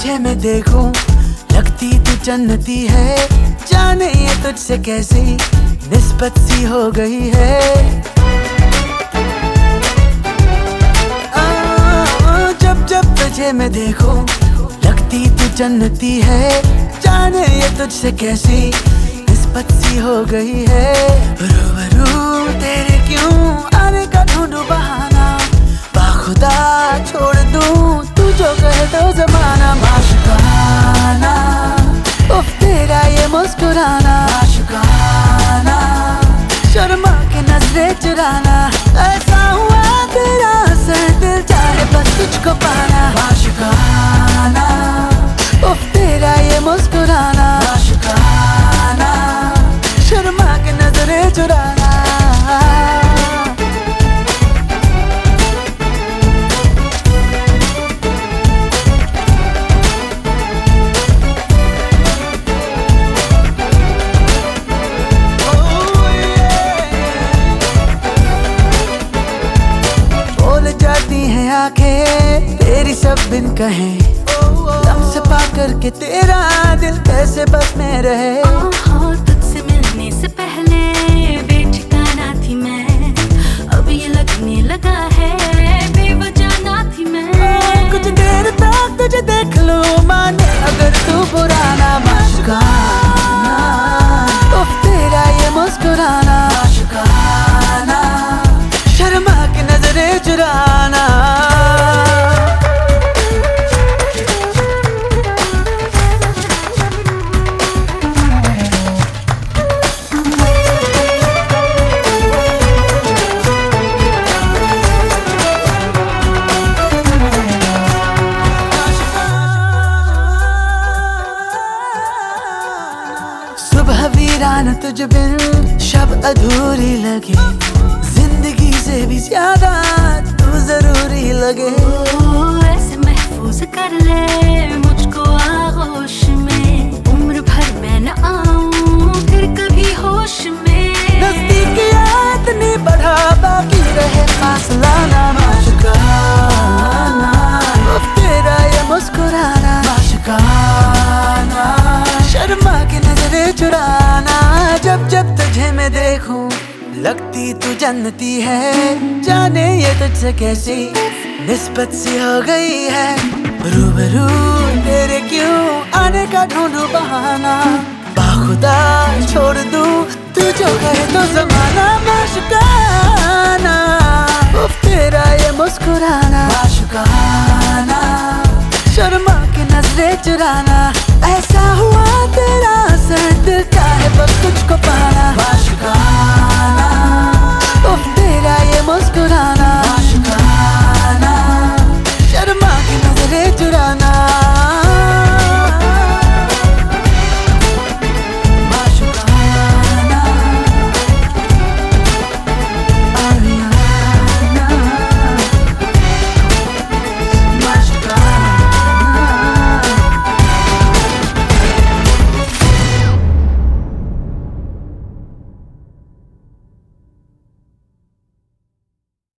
तुझे मैं देखूँ, लगती तू जन्नती है। जाने ये तुझसे कैसी निस्बत सी हो गई है। जब जब तुझे मैं देखूँ, लगती तू जन्नती है। जाने ये तुझसे कैसी निस्बत सी हो गई है। रूबरू तेरे क्यों आने का ढूंढू बहाना? बाखुदा छोड़ दूँ, तू जो कहे तो जमाना नजरे आँखें तेरी सब बिन कहे। लम्स पा करके तेरा दिल कैसे बस में रहे। वीरान तुझ बिन शब अधूरी लगे, ज़िंदगी से भी ज़्यादा तू ज़रूरी लगे। ऐसे महफूज कर ले। लगती तू जन्नती है। जाने ये तुझसे कैसी निस्बत सी हो गई है। रूबरू तेरे क्यों आने का ढूंढू बहाना? बाखुदा छोड़ दूँ तू जो कहे तो जमाना माशुकाना। तेरा ये मुस्कुराना। माशुकाना। शर्मा के नजरे चुराना।